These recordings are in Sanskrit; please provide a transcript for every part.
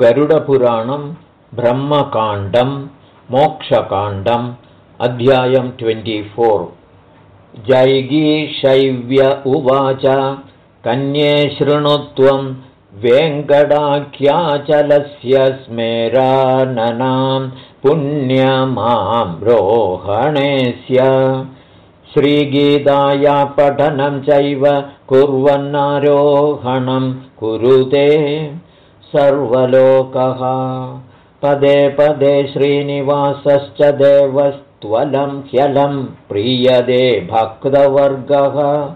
गरुडपुराणं ब्रह्मकाण्डं मोक्षकाण्डम् अध्यायं ट्वेण्टिफोर् जैगीशैव्य उवाच कन्ये शृणुत्वं वेङ्कटाख्याचलस्य स्मेराननां पुण्यमां रोहणेस्य श्रीगीताया पठनं चैव कुर्वन्नारोहणं कुरुते सर्वलोकः। पदे पदे श्रीनिवासश्च देवस्त्वलं ह्यलं प्रीयदे भक्तवर्गः।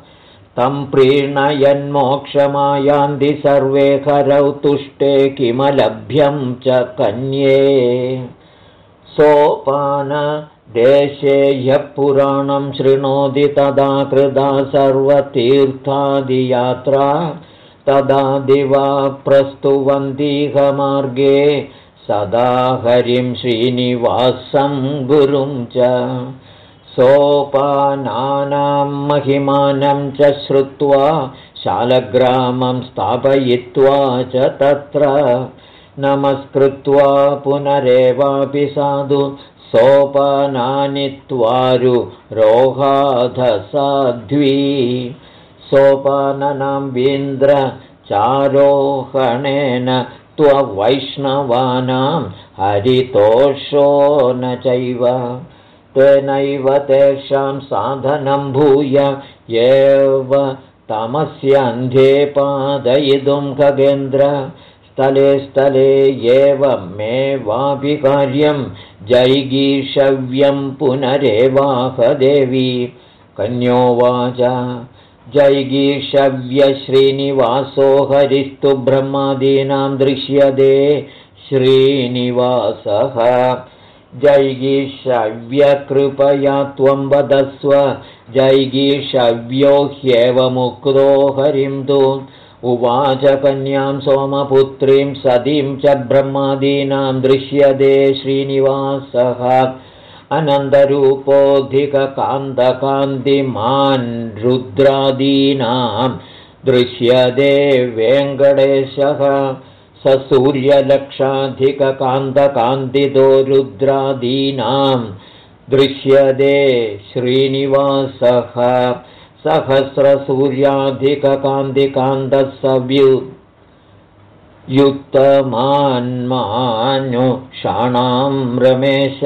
तं प्रीणयन्मोक्षमायान्ति सर्वे करौ तुष्टे किमलभ्यं च कन्ये। सोपानदेशे ह्यः पुराणं शृणोति तदा कृदा सर्वतीर्थादियात्रा तदा दिवा प्रस्तुवन्तीहमार्गे सदा हरिं श्रीनिवासं गुरुं च। सोपानानां महिमानं च श्रुत्वा शालग्रामं स्थापयित्वा च तत्र नमस्कृत्वा पुनरेवापि साधु सोपानानि त्वारु रोहाधसाध्वी सोपाननां वीन्द्रचारोहणेन त्ववैष्णवानां हरितोषो न चैव। तेनैव तेषां साधनं भूय एव तमस्यन्ध्ये पादयितुं खगेन्द्र। स्थले स्थले एवमेवापि कार्यं जैगीषव्यं पुनरेवाहदेवी कन्योवाच जैगीषव्यश्रीनिवासो हरिस्तु ब्रह्मादीनां दृश्यते श्रीनिवासः। जैगीषव्यकृपया त्वं वदस्व जैगीषव्यो ह्येवमुक्तो हरिं तु। उवाच कन्यां सोमपुत्रीं सतीं च ब्रह्मादीनां दृश्यते श्रीनिवासः अनन्तरूपोऽधिककान्तकान्तिमान् रुद्रादीनां दृश्यते वेङ्कटेशः। सूर्यलक्षाधिककान्तकान्तितो रुद्रादीनां दृश्यते श्रीनिवासः। सहस्रसूर्याधिककान्तिकान्तः सव्यु युक्तमान्मानुषाणां रमेश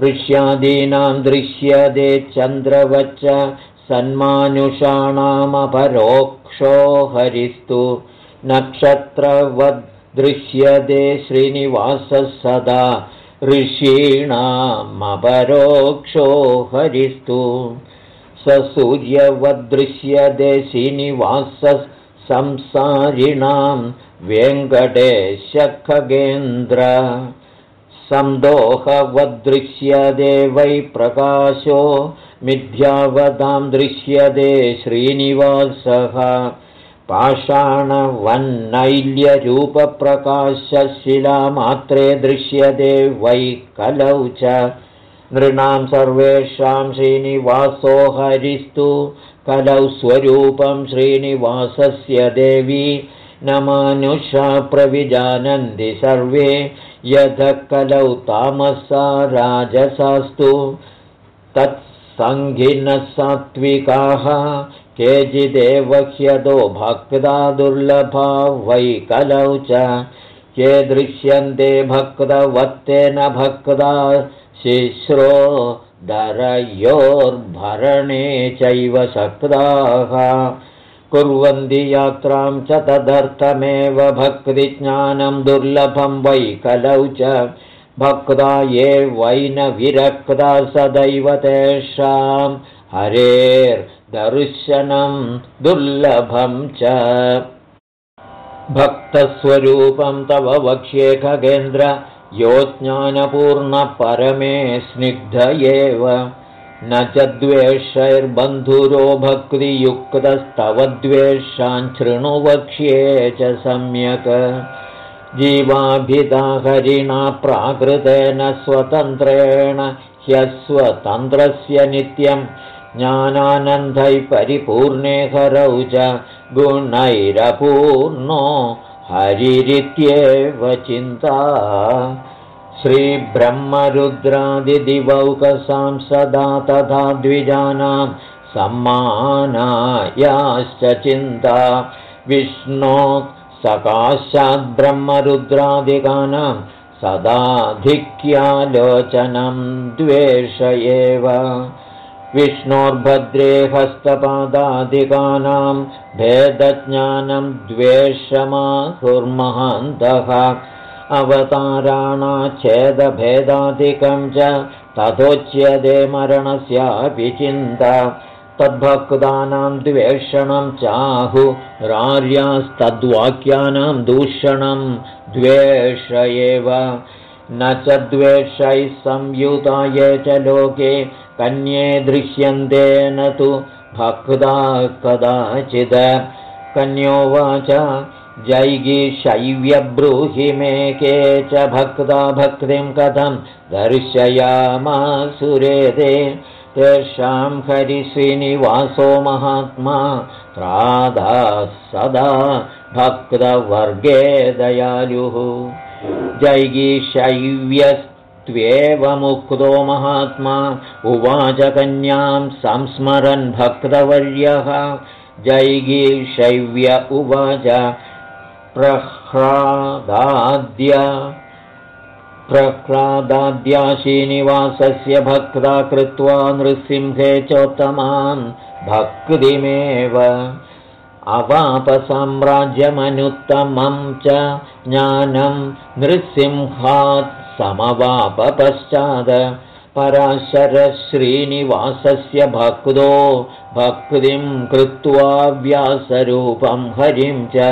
ऋष्यादीनां दृश्यते चन्द्रवच्च सन्मानुषाणामपरोक्षो हरिस्तु। नक्षत्रवद् दृश्यते श्रीनिवासः सदा। ऋषीणामपरोक्षो हरिस्तु। स सूर्यवदृश्यते श्रीनिवासः संसारिणां वेङ्कटेशखगेन्द्र सन्दोहवदृश्यते वै प्रकाशो मिथ्यावतां दृश्यते श्रीनिवासः। पाषाणवन्नैल्यरूपप्रकाशशिलामात्रे दृश्यते वै कलौ च। नृणां सर्वेषां श्रीनिवासो हरिस्तु कलौ स्वरूपं श्रीनिवासस्य देवी। न मानुषा प्रविजानन्ति सर्वे यथ कलौ तामसा राजसास्तु। तत्सङ्गिनः सात्विकाः केचिदेव ह्यदो भक्ता दुर्लभा वै कलौ च। ये दृश्यन्ते भक्तवत्तेन भक्ता शिश्रो दरयोर्भरणे चैव शक्ताः कुर्वन्ति यात्रां च तदर्थमेव भक्तिज्ञानं दुर्लभं वै कलौ च। भक्ता ये वै न विरक्ता सदैव तेषां। हरेर् दर्शनं दुर्लभं च। भक्तस्वरूपं तव वक्ष्ये खगेन्द्र। यो ज्ञानपूर्णपरमे स्निग्ध एव न च द्वेषैर्बन्धुरो भक्तियुक्तस्तव द्वेषाञ्छृणु वक्ष्ये च सम्यक्। जीवाभिधा हरिणा प्राकृतेन स्वतन्त्रेण ह्यस्वतन्त्रस्य परिपूर्णे हरौ च गुणैरपूर्णो हरिरित्येव चिन्ता श्रीब्रह्मरुद्रादिदिवौकसां सदा तथा द्विजानां सम्मानायाश्च चिन्ता। विष्णो सकाशाद्ब्रह्मरुद्रादिकानां सदाधिक्यालोचनं द्वेष एव। विष्णोर्भद्रे हस्तपादादिकानां भेदज्ञानं द्वेषमाहुर्महान्तः अवताराणाच्छेदभेदादिकं च तथोच्यते मरणस्यापि चिन्ता। तद्भक्तानां द्वेषणं चाहुरार्यास्तद्वाक्यानां दूषणं द्वेष एव। न च द्वेषैः संयुता ये च लोके कन्ये दृश्यन्ते न तु भक्ता कदाचिद। कन्योवाच जैगीशैव्यब्रूहि मे के च भक्ता भक्तिं कथं दर्शयामासुरेदे। तेषां हरिश्रीनिवासो महात्मा प्रादा सदा भक्तवर्गे दयालुः। जैगीशैव्यस्त्वेवमुक्तो महात्मा उवाच कन्यां संस्मरन् भक्तवर्यः। जैगीशैव्य उवाच प्रह्लादाद्य प्रह्लादाद्याशीनिवासस्य भक्ता कृत्वा नृसिंहे चोत्तमां भक्तिमेव अवापसाम्राज्यमनुत्तमं च ज्ञानं नृसिंहात् समवापपश्चाद पराशरश्रीनिवासस्य भक्तो भक्तिं कृत्वा व्यासरूपं हरिं च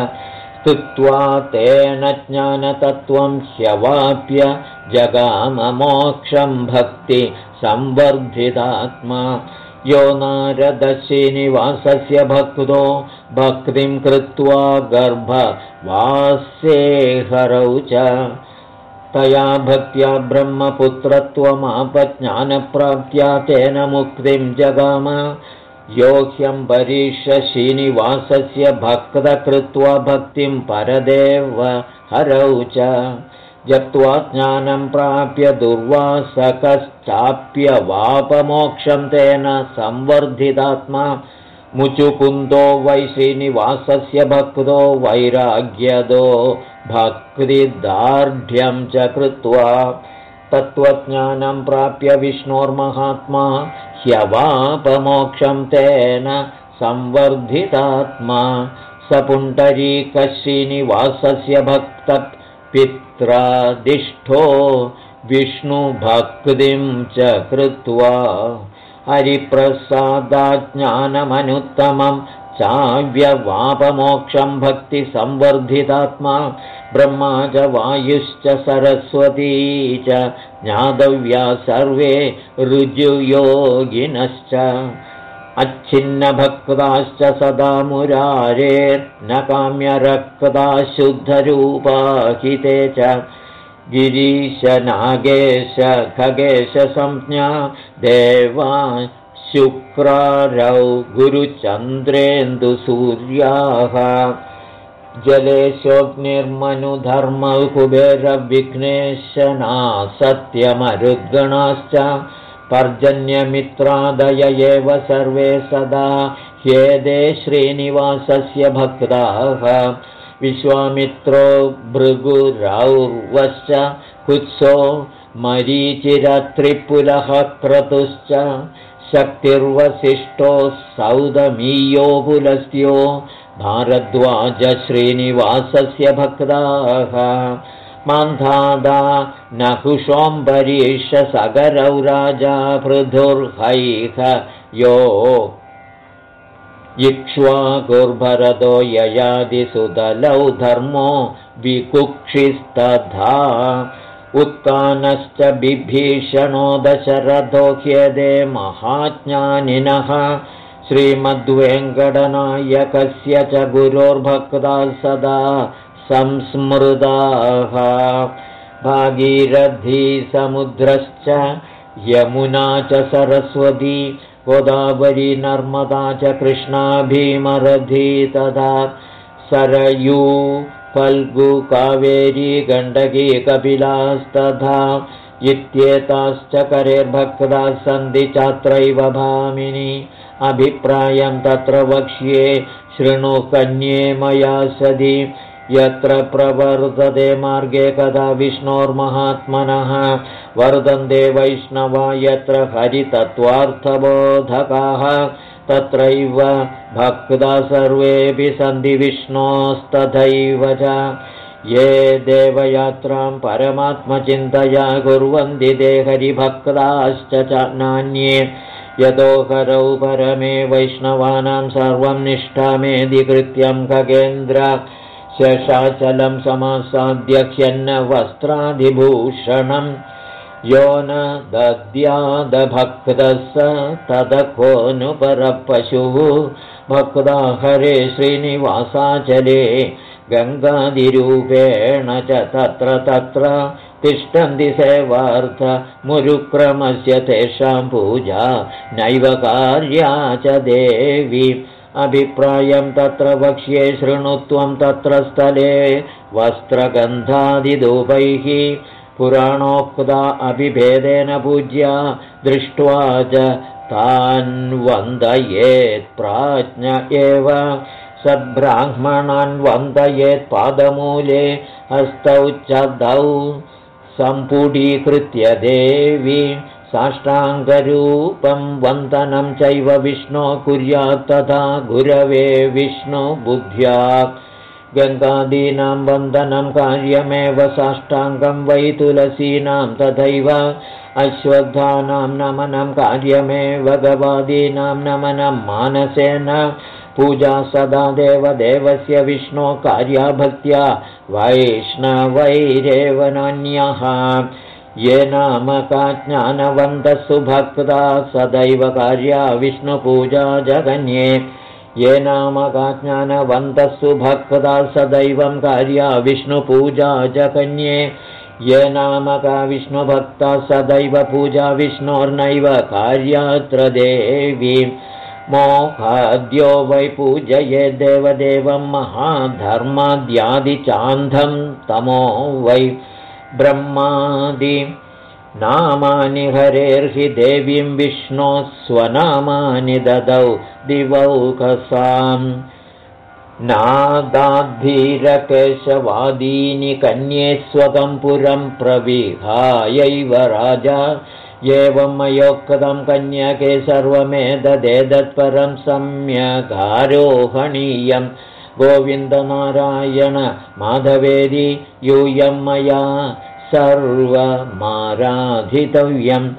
तेन ज्ञानतत्त्वं ह्यवाप्य जगाममोक्षं भक्ति संवर्धितात्मा। यो नारदशिनिवासस्य भक्तो भक्तिं कृत्वा गर्भवास्ये हरौ च। तया भक्त्या ब्रह्मपुत्रत्वमापज्ञानप्राप्त्या तेन मुक्तिं जगाम यो ह्यम्बरीषश्रीनिवासस्य भक्तकृत्वा भक्तिं परदेव हरौ च। जप्त्वा ज्ञानं प्राप्य दुर्वासकश्चाप्यवापमोक्षं तेन संवर्धितात्मा। मुचुकुन्दो वै श्रीनिवासस्य भक्तो वैराग्यदो भक्तिदार्ढ्यं च कृत्वा तत्त्वज्ञानं प्राप्य विष्णोर्महात्मा ह्यवापमोक्षं तेन संवर्धितात्मा स पुण्डरीकश्रीनिवासस्य भक्तपित्रादिष्ठो विष्णुभक्तिं च कृत्वा हरिप्रसादाज्ञानमनुत्तमं चाव्यवापमोक्षं भक्तिसंवर्धितात्मा ब्रह्मा च वायुश्च सरस्वती च ज्ञातव्या सर्वे ऋजुयोगिनश्च। अच्छिन्नभक्ताश्च सदा मुरारेर्न काम्यरक्ता शुद्धरूपाहिते च। गिरीशनागेश खगेशसंज्ञा देवा शुक्रारौ गुरुचन्द्रेन्दुसूर्याः। जलेशोऽग्निर्मनुधर्मौ कुबेरविघ्नेशना सत्यमरुद्गणाश्च पर्जन्यमित्रादय एव सर्वे सदा ह्येदे श्रीनिवासस्य भक्ताः। विश्वामित्रो भृगुरौर्वश्च कुत्सो मरीचिरत्रिपुलः क्रतुश्च शक्तिर्वसिष्ठो सौदमीयो पुलस्त्यो भारद्वाजश्रीनिवासस्य भक्ताः। मान्धादा नहुषोऽम्बरीषसगरौ राजा पृथुर्हैह यो इक्ष्वाकुर्भरतो ययादिसुदलौ धर्मो विकुक्षिस्तथा उत्तानश्च बिभीषणो दशरथो ह्यदे महाज्ञानिनः श्रीमद्वेङ्कटनायकस्य च गुरोर्भक्ता सदा संस्मृताः। भागीरथीसमुद्रश्च यमुना च सरस्वती गोदावरी नर्मदा च कृष्णा भीमरथी तदा सरयू फल्गु कावेरी गण्डकी कपिलास्तथा इत्येताश्च करेर्भक्ताः सन्ति चात्रैव भामिनि। अभिप्रायं तत्र वक्ष्ये शृणु कन्ये मया सदि यत्र प्रवर्तते मार्गे कदा विष्णोर्महात्मनः। वर्धन्ते वैष्णवा यत्र हरितत्त्वार्थबोधकाः तत्रैव भक्ता सर्वेऽपि सन्ति विष्णोस्तथैव च। ये देवयात्रां परमात्मचिन्तया कुर्वन्ति ते हरिभक्ताश्च च नान्ये। यतो करौ परमे वैष्णवानां सर्वं निष्ठामेधिकृत्यं खगेन्द्र। शशाचलं समासाद्यह्यन्न वस्त्रादिभूषणम् यो न दद्यादभक्तः स तदकोऽनुपरपशुः भक्ता हरे श्रीनिवासाचले गङ्गादिरूपेण च तत्र तत्र तिष्ठन्ति सेवार्थमुरुक्रमस्य तेषां पूजा नैव कार्या च देवी। अभिप्रायं तत्र वक्ष्ये शृणुत्वं तत्र स्थले वस्त्रगन्धादिदूपैः पुराणोक्ता अभिभेदेन पूज्या दृष्ट्वा च तान् वन्दयेत् प्राज्ञ एव। सद्ब्राह्मणान् वन्दयेत् पादमूले हस्तौ च दौ सम्पुडीकृत्य देवी साष्टाङ्गरूपं वन्दनं चैव विष्णो कुर्यात् तथा गुरवे विष्णुबुद्ध्या गङ्गादीनां वन्दनं कार्यमेव साष्टाङ्गं वै तुलसीनां तथैव अश्वत्थानां नमनं कार्यमेव गवादीनां नमनं मानसेन। पूजा सदा देवदेवस्य विष्णो कार्याभक्त्या वैष्णवैरेव नान्यः। ये नामका ज्ञानवन्तः सुभक्ता सदैव कार्या विष्णुपूजा जगन्ये ये नामकाज्ञानवन्तः सुभक्ता सदैवं कार्या विष्णुपूजा च कन्ये ये नामका विष्णुभक्ता सदैव पूजा विष्णोर्नैव कार्यात्र देवी। मोहाद्यो वै पूजये देवदेवं महाधर्माद्यादिचान्धं तमो वै ब्रह्मादि नामानि हरेर्हि देवीं विष्णो स्वनामानि ददौ दिवौकसाम्। नादाद्भीरकेशवादीनि कन्ये स्वकं पुरं प्रविहायैव राजा। एवं मयोक्तं कन्यके सर्वमेतदेतत्परं सम्यगारोहणीयं गोविन्दनारायण माधवेदि यूयं मया सर्वमाराधितव्यं।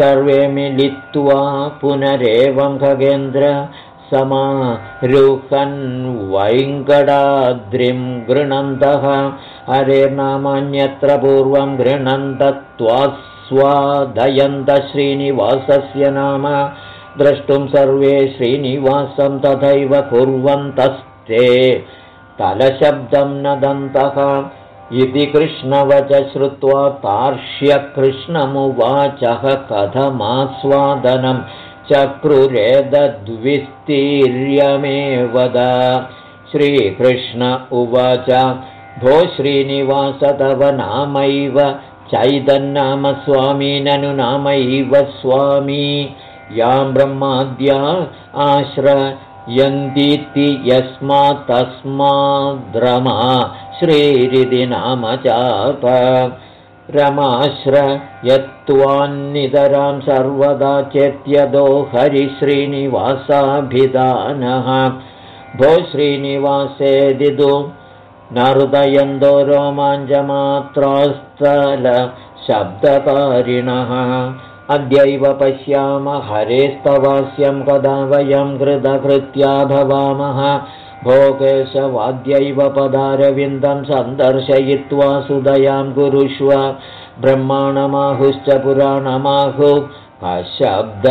सर्वे मिलित्वा पुनरेवं खगेन्द्र समारुहन् वैङ्कडाद्रिं गृणन्तः हरेर्नामान्यत्र पूर्वं गृह्णन्तत्वास्वादयन्त श्रीनिवासस्य नाम। द्रष्टुं सर्वे श्रीनिवासं तथैव कुर्वन्तस्ते। तलशब्दं नदन्तः इति कृष्णवच श्रुत्वा तार्ष्यकृष्णमुवाचः कथमास्वादनं चक्रुरेदद्विस्तीर्यमेवद। श्रीकृष्ण उवाच भो श्रीनिवास तव नामैव चैतन्नामस्वामी ननु नामैव स्वामी। यां ब्रह्माद्या आश्रयन्तीति यस्मात् तस्माद्रमा श्रीरिति नाम चाप रमाश्र यत्त्वान्नितरां सर्वदा चेत्यदो हरिश्रीनिवासाभिधानः। भो श्रीनिवासेदिदु न हृदयन्दो रोमाञ्चमात्रास्थलशब्दकारिणः अद्यैव पश्याम हरेस्तवास्यं कदा वयं कृतकृत्या भवामः भोगेशवाद्यैव पदारविन्दं सन्दर्शयित्वा सुदयां कुरुष्व ब्रह्माणमाहुश्च पुराणमाहु अशब्द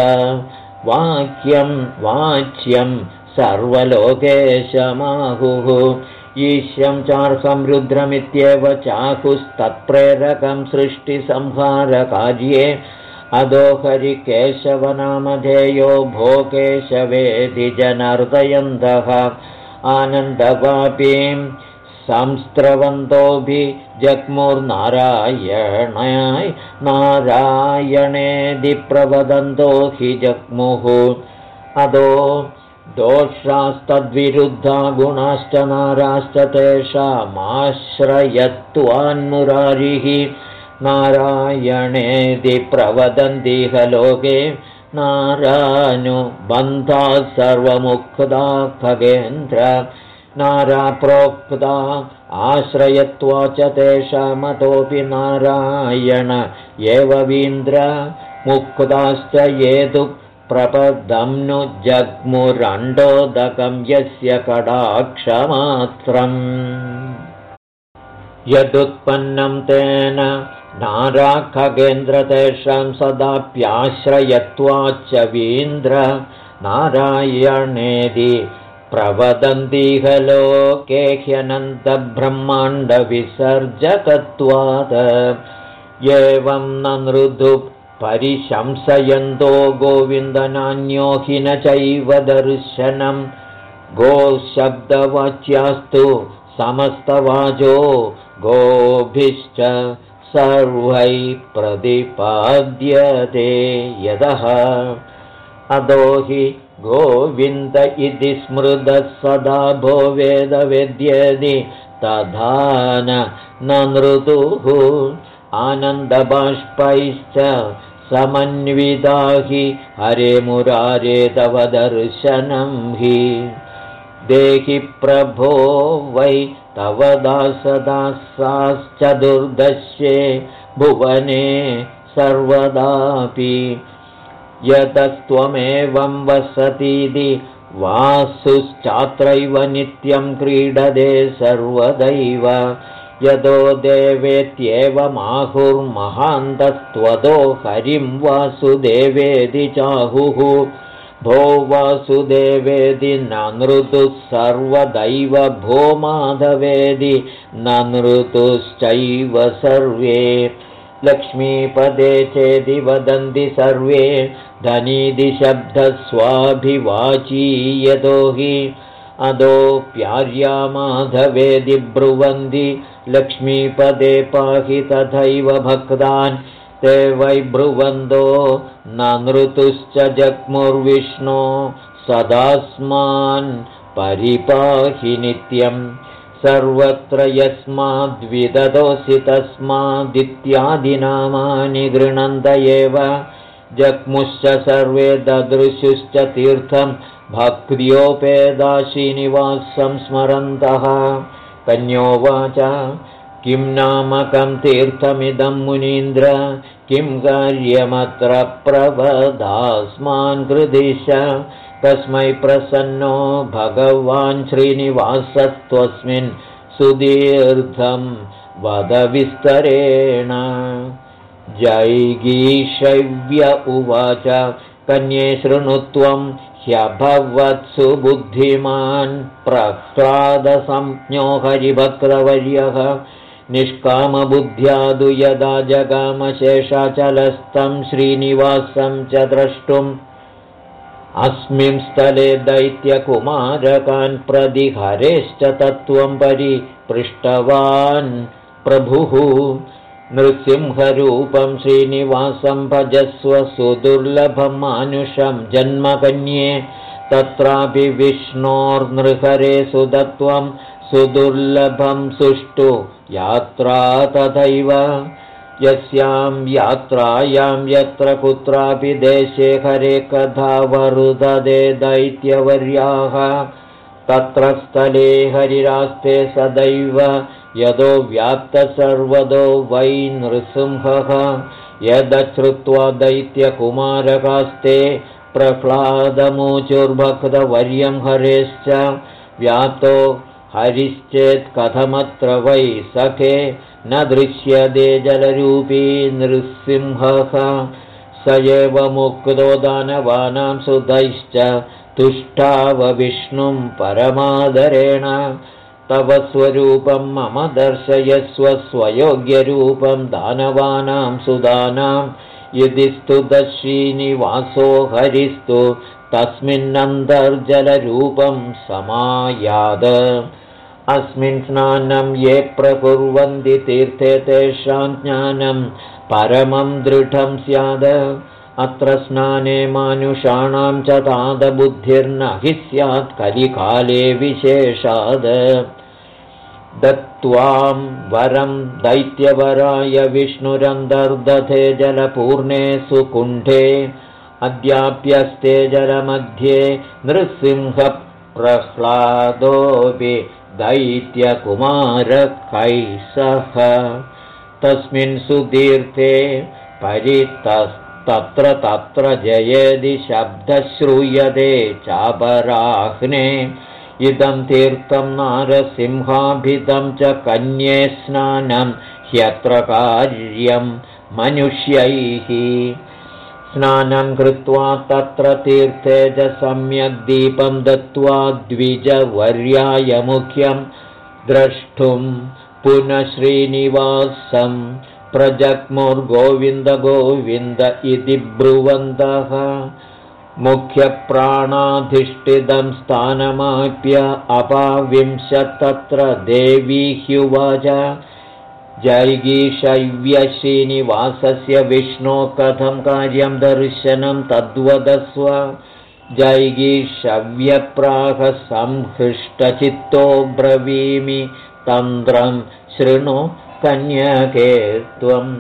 वाक्यं वाच्यं सर्वलोकेशमाहुः। ईश्यं चार्हं रुद्रमित्येव चाहुस्तत्प्रेरकं सृष्टिसंहारकार्ये। अधो हरिकेशवनामधेयो भोकेशवेदि जनार्दयन्तः आनन्दवापीं संस्रवन्तोऽभिजग्मुर्नारायणाय नारायणेदि प्रवदन्तो हि जग्मुः। अदो दोषास्तद्विरुद्धा गुणाश्च नाराश्च तेषामाश्रयत्वान्मुरारिः नारायणेदि प्रवदन्तिह लोके नारानुबन्धाः सर्वमुक्ता खगेन्द्र। नाराप्रोक्ता आश्रयत्वा च तेषामतोऽपि नारायण एववीन्द्र मुक्ताश्च येतु प्रपदं नु जग्मुरण्डोदकं यस्य कडाक्षमात्रम् यदुत्पन्नं तेन नाराखगेन्द्र तेषां सदाप्याश्रयत्वाच्च वीन्द्र। नारायणेदि प्रवदन्तीह लोके ह्यनन्तब्रह्माण्डविसर्जकत्वात् एवं न नृदु परिशंसयन्तो गोविन्दनान्यो हि न चैव दर्शनं। गोशब्दवाच्यास्तु समस्तवाचो गोभिश्च सर्वै प्रतिपाद्यते यदः। अदो हि गोविन्द इति स्मृतः सदा भो वेदवेद्यदि तथा न नृतुः। आनन्दबाष्पैश्च समन्विता हि हरे मुरारे तव दर्शनं हि। देहि प्रभो वै तव दासदासाश्चतुर्दश्ये भुवने सर्वदापि यतस्त्वमेवं वसतीति वासुश्चात्रैव नित्यं क्रीडते सर्वदैव। यतो देवेत्येवमाहुर्महान्तस्त्वतो हरिं वासुदेवेदि चाहुः भो वासुदेवेदि न नृतुः सर्वदैव भो माधवेदि न नृतुश्चैव सर्वे। लक्ष्मीपदे चेदि वदन्ति सर्वे धनीदिशब्दस्वाभिवाची यतो हि अदोऽप्यार्या माधवेदि ब्रुवन्ति लक्ष्मीपदे पाहि तथैव भक्तान् ते वै ब्रुवन्दो न नृतुश्च जग्मुर्विष्णो सदास्मान् परिपाहि नित्यम् सर्वत्र यस्माद्विदतोऽसि तस्मादित्यादिनामानि गृणन्त एव। जग्मुश्च सर्वे ददृशुश्च तीर्थं भक्त्योपेदाशिनिवासं स्मरन्तः। कन्योवाच किं नामकं तीर्थमिदं मुनीन्द्र? किं कार्यमत्र प्रवदास्मान् कृदिश? तस्मै प्रसन्नो भगवान् श्रीनिवासत्वस्मिन् सुदीर्घं वदविस्तरेण जैगीशव्य उवाच कन्ये शृणुत्वं ह्यभवत्सु बुद्धिमान् प्रह्लादसंज्ञो हरिभक्तवर्यः निष्कामबुद्ध्यादु यदा जगामशेषाचलस्तं श्रीनिवासं च द्रष्टुम्। अस्मिन् स्थले दैत्यकुमारकान् प्रतिहरेश्च तत्त्वं परिपृष्टवान् प्रभुः। नृसिंहरूपं श्रीनिवासं भजस्व सुदुर्लभं मानुषं जन्मकन्ये तत्रापि विष्णोर्नृहरे सुदत्वं सुदुर्लभं सुष्ठु यात्रा तथैव। यस्यां यात्रायां यत्र कुत्रापि देशे हरे कथा वरुददे दैत्यवर्याः तत्र स्थले हरिरास्ते सदैव। यदो व्याप्तसर्वदो वै नृसिंहः यदश्रुत्वा दैत्यकुमारकास्ते प्रह्लादमूचुर्भक्तवर्यं हरेश्च। व्याप्तो हरिश्चेत् कथमत्र वै सखे न दृश्यते जलरूपी नृसिंहः। स एव मुक्तो दानवानां सुतैश्च तुष्टावविष्णुं परमादरेण। तव स्वरूपं मम दर्शयस्व स्वयोग्यरूपं दानवानां सुदानां यदि स्तुतश्रीनिवासो हरिस्तु तस्मिन्नन्तर्जलरूपं समायाद अस्मिन् स्नानं ये प्रकुर्वन्ति तीर्थे तेषां ज्ञानं परमं दृढं स्याद। अत्र स्नाने मानुषाणां च तादबुद्धिर्न हि स्यात् कलिकाले विशेषाद। दत्त्वां वरं दैत्यवराय विष्णुरन्तर्दधे जलपूर्णे सुकुण्ठे अद्याप्यस्ते जलमध्ये नृसिंहप्रह्लादोऽपि दैत्यकुमारकैः सह तस्मिन् सुदीर्थे परितस्तत्र तत्र जयदि शब्दश्रूयते चापराह्ने इदं तीर्थं नारसिंहाभिधं च कन्ये स्नानं ह्यत्र कार्यं मनुष्यैः स्नानं कृत्वा तत्र तीर्थे च सम्यग् दीपं दत्त्वा द्विजवर्याय मुख्यं द्रष्टुं पुनः श्रीनिवासं प्रजग्मुर्गोविन्द गोविन्द इति ब्रुवन्तः मुख्यप्राणाधिष्ठितं स्थानमाप्य अपाविंशत्तत्र देवी ह्युवाच जैगीशैव्यश्रीनिवासस्य विष्णो कथं कार्यं दर्शनं तद्वदस्व। जैगीषव्यप्राहसंहृष्टचित्तो ब्रवीमि तन्त्रं शृणु कन्यके त्वम्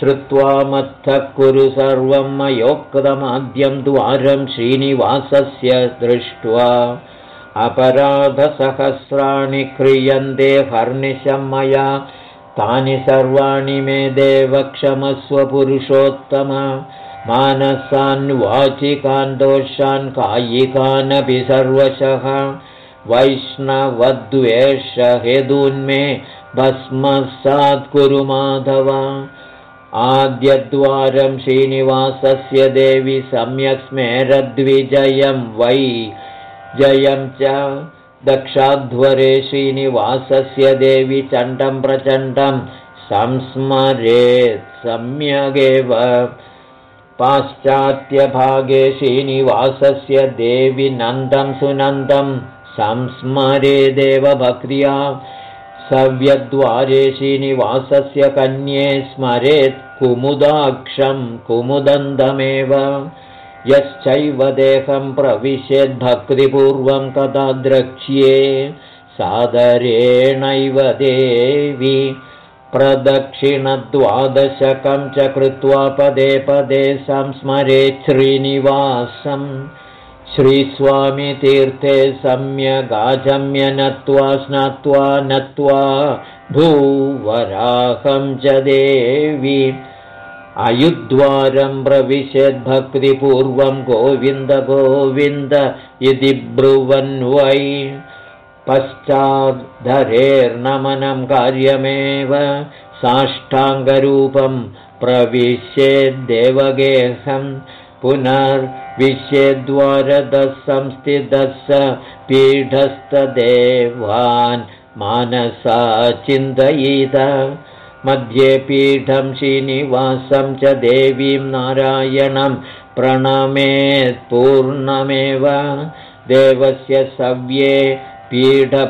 श्रुत्वा मत्थः कुरु सर्वं मयोक्तमाद्यं द्वारं श्रीनिवासस्य दृष्ट्वा। अपराधसहस्राणि क्रियन्ते हर्निशं मया तानि सर्वाणि मे देवक्षमस्वपुरुषोत्तम। मानसान् दोषान् कायिकानपि सर्वशः। वैष्णवद्वेष हेदून्मे भस्मसात् कुरु माधव। आद्यद्वारं श्रीनिवासस्य देवि सम्यक् स्मेरद्विजयं वै। जयं च दक्षाध्वरे श्रीनिवासस्य देवि चण्डं प्रचण्डं संस्मरेत् सम्यगेव। पाश्चात्यभागे श्रीनिवासस्य देवि नन्दं सुनन्दं संस्मरेदेव भक्रिया सव्यद्वारे श्रीनिवासस्य कन्ये स्मरेत् कुमुदाक्षं कुमुदन्तमेव यश्चैव देहं प्रविशेद्भक्तिपूर्वं कदा द्रक्ष्ये सादरेणैव देवि प्रदक्षिणद्वादशकं च कृत्वा पदे पदे संस्मरेत् श्रीनिवासम् श्रीस्वामितीर्थे सम्यगाचम्य नत्वा स्नात्वा नत्वा भूवराहं च देवी अयुद्वारं प्रविशद्भक्तिपूर्वं गोविन्द गोविन्द इति ब्रुवन् वै। पश्चाद्धरेर्नमनं कार्यमेव। साष्टाङ्गरूपं प्रविशेद्देवगेहम् पुनर्विश्यद्वारदः संस्थितः पीठस्थदेवान् मानसा चिन्तयित मध्ये पीठं श्रीनिवासं च देवीं नारायणं प्रणमेत्पूर्णमेव देवस्य सव्ये पीठभागाद्वहिश्च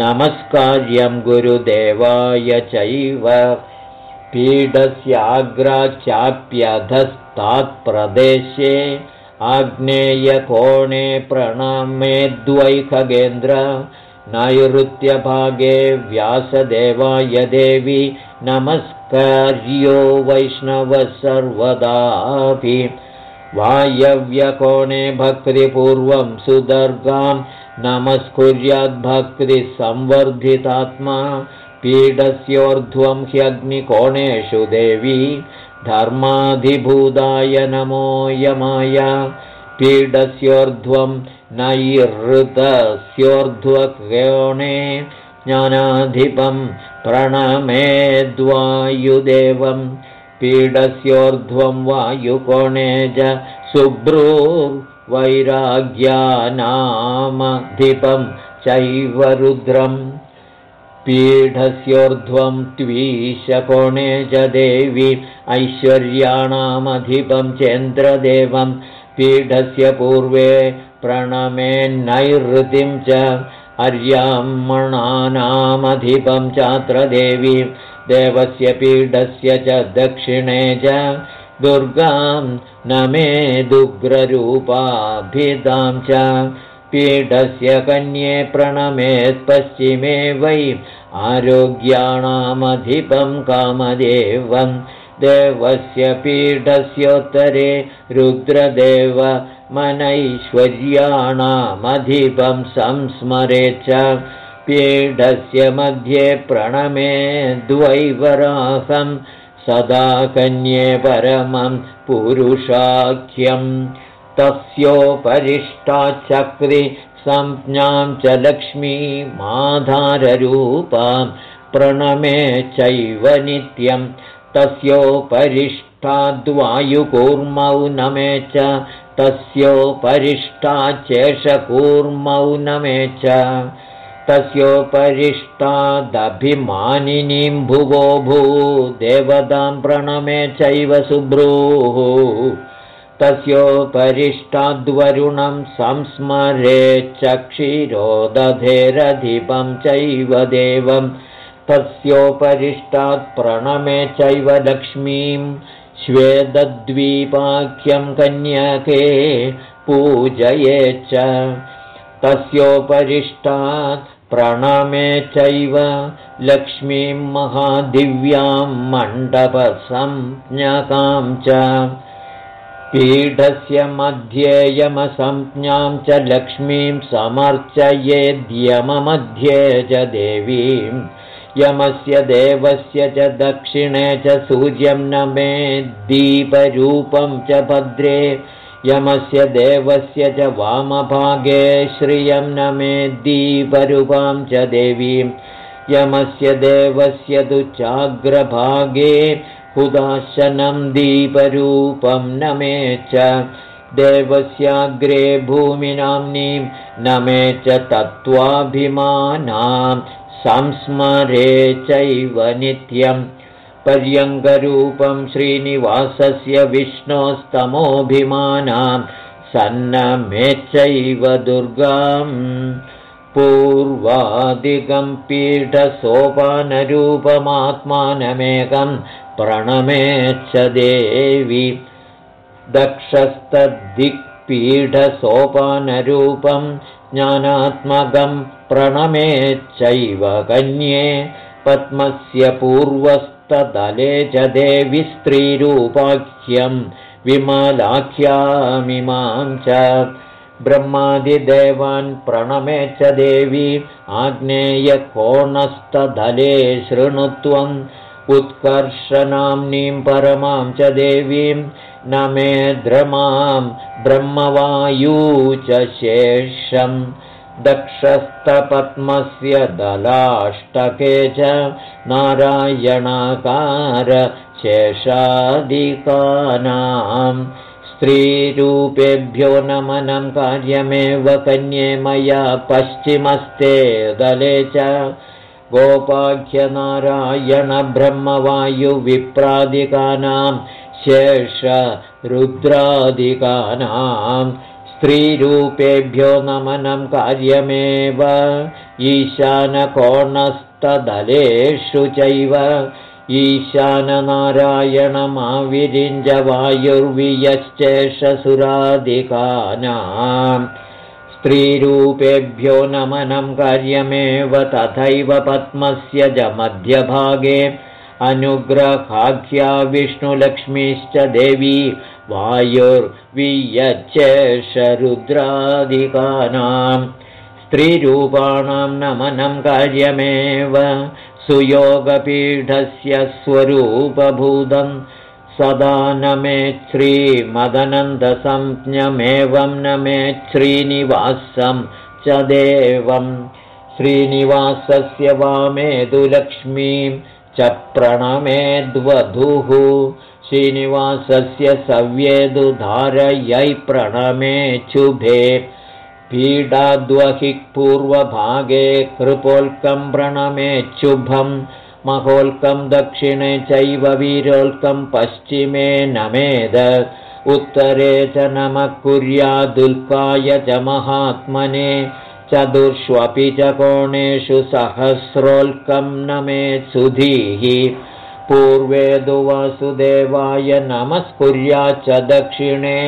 नमस्कार्यं गुरुदेवाय चैव। पीठस्याग्राचाप्यधस्तात्प्रदेशे आग्नेयकोणे प्रणामे द्वैखगेन्द्र नैऋत्यभागे व्यासदेवाय देवी नमस्कार्यो वैष्णवः सर्वदापि वायव्यकोणे भक्तिपूर्वं सुदर्गां नमस्कुर्याद्भक्तिसंवर्धितात्मा। पीठस्योर्ध्वं ह्यग्निकोणेषु देवी धर्माधिभूताय नमो यमाय। पीठस्योर्ध्वं नैहृतस्योर्ध्वकोणे ज्ञानाधिपं प्रणमेद्वायुदेवं पीठस्योर्ध्वं वायुकोणे च शुभ्रूर्वैराग्यानामधिपं चैव रुद्रम् पीठस्योर्ध्वं त्वीशकोणे च देवी ऐश्वर्याणामधिपं चेन्द्रदेवं पीठस्य पूर्वे प्रणमेन्नैरृतिं च अर्यामणानामधिपं चात्र देवी देवस्य पीडस्य च दक्षिणे च दुर्गां न मे दुग्ररूपाभिधां च पीडस्य कन्ये प्रणमेत्पश्चिमे वै आरोग्याणामधिपं कामदेवं देवस्य पीठस्योत्तरे रुद्रदेव मनैश्वर्याणामधिपं संस्मरे च पीठस्य मध्ये प्रणमे द्वैवराहं सदा कन्ये परमं पुरुषाख्यं। तस्योपरिष्टाचक्रिसंज्ञां च लक्ष्मीमाधाररूपां प्रणमे चैव नित्यं तस्योपरिष्टाद्वायुकूर्मौ नमे च तस्योपरिष्टाचेषकूर्मौ नमे च। तस्योपरिष्टादभिमानिनीं भुवो भूदेवतां प्रणमे चैव सुभ्रूः तस्योपरिष्टाद्वरुणं संस्मरेच्छक्षिरोदधेरधिपं चैव देवं तस्योपरिष्टात् प्रणमे चैव लक्ष्मीं श्वेदद्वीपाख्यं कन्यके पूजयेच्च तस्योपरिष्टात् प्रणमे चैव लक्ष्मीं महादिव्यां मण्डपसंज्ञकां च। पीठस्य मध्ये यमसंज्ञां च लक्ष्मीं समर्चयेद्यममध्ये च देवीं यमस्य देवस्य च दक्षिणे च सूर्यं न मे दीपरूपं च भद्रे। यमस्य देवस्य च वामभागे श्रियं न मे दीपरूपां च देवीं। यमस्य देवस्य तु चाग्रभागे हुदाशनं दीपरूपं न च। देवस्याग्रे भूमिनाम्नीं न मे च तत्त्वाभिमानां संस्मरे चैव नित्यं पर्यङ्गरूपं श्रीनिवासस्य विष्णोस्तमोऽभिमानां सन्न मे चैव दुर्गाम् पूर्वादिगं पीठसोपानरूपमात्मानमेकं प्रणमेच्छ देवि दक्षस्तद्दिक्पीठसोपानरूपं ज्ञानात्मकं प्रणमेच्छैव कन्ये पद्मस्य पूर्वस्तदले च देवि स्त्रीरूपाख्यं विमलाख्यामिमां च ब्रह्मादिदेवान् प्रणमेच्छ देवी आग्नेयकोणस्तदले शृणुत्वम् उत्कर्षनाम्नीं परमां च देवीं न मे द्रमां ब्रह्मवायू च शेषं दक्षस्तपद्मस्य दलाष्टके च नारायणाकार शेषादिकानाम् स्त्रीरूपेभ्यो नमनं कार्यमेव कन्ये मया पश्चिमस्ते दले च। गोपाख्यनारायणब्रह्मवायुविप्रादिकानां शेषरुद्रादिकानां स्त्रीरूपेभ्यो नमनं कार्यमेव ईशानकोणस्तदलेषु चैव ईशाननारायणमाविरिञ्जवायुर्वियश्चेषसुरादिकानाम् स्त्रीरूपेभ्यो नमनं कार्यमेव तथैव पद्मस्य च मध्यभागे अनुग्रहाख्या विष्णुलक्ष्मीश्च देवी वायुर्वियच्चेषरुद्रादिकानाम् स्त्रीरूपाणां नमनं कार्यमेव सुयोगपीठस्य स्वरूपभूतं सदा न मे श्रीमदनन्दसंज्ञमेवं न श्रीनिवासं च देवं। श्रीनिवासस्य वामेदुलक्ष्मीं च प्रणमेद्वधुः श्रीनिवासस्य सव्येदुधारयै प्रणमेच्छुभे पीडाद्वहि पूर्वभागे कृपोल्कं प्रणमेच्छुभं महोल्कं दक्षिणे चैव वीरोल्कं पश्चिमे नमेद। उत्तरे च नमः कुर्यादुल्काय च महात्मने चतुर्ष्वपि च कोणेषु सहस्रोल्कं नमेत्सुधीः पूर्वे दुवासुदेवाय नमस्कुर्याच्च दक्षिणे